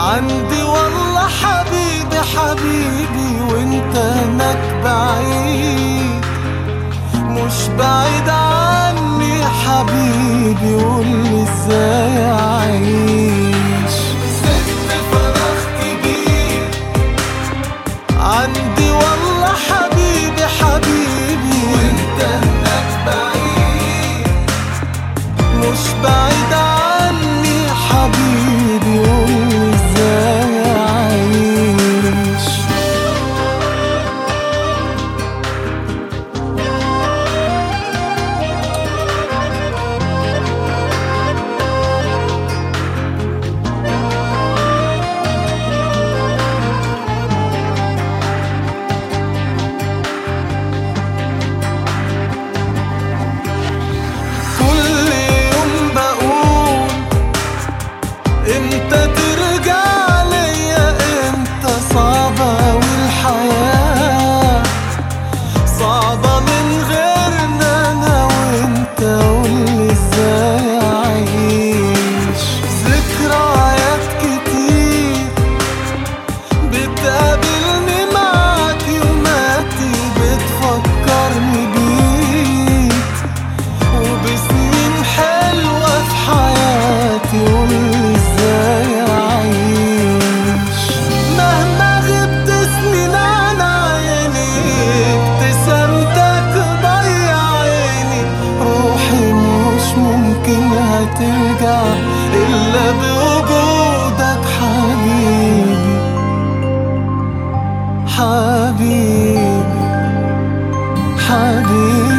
عندي والله حبيبي حبيبي وانت هناك بعيد. مش بعيد عني حبيبي قولي إزاي أعيش؟ سبت فراغ كبير. عندي والله حبيبي حبيبي وانت هناك بعيد. مش بعيد عني حبيبي. إمتى ترجع هترجع إلا بوجودك حبيبي. حبيبي. حبيبي.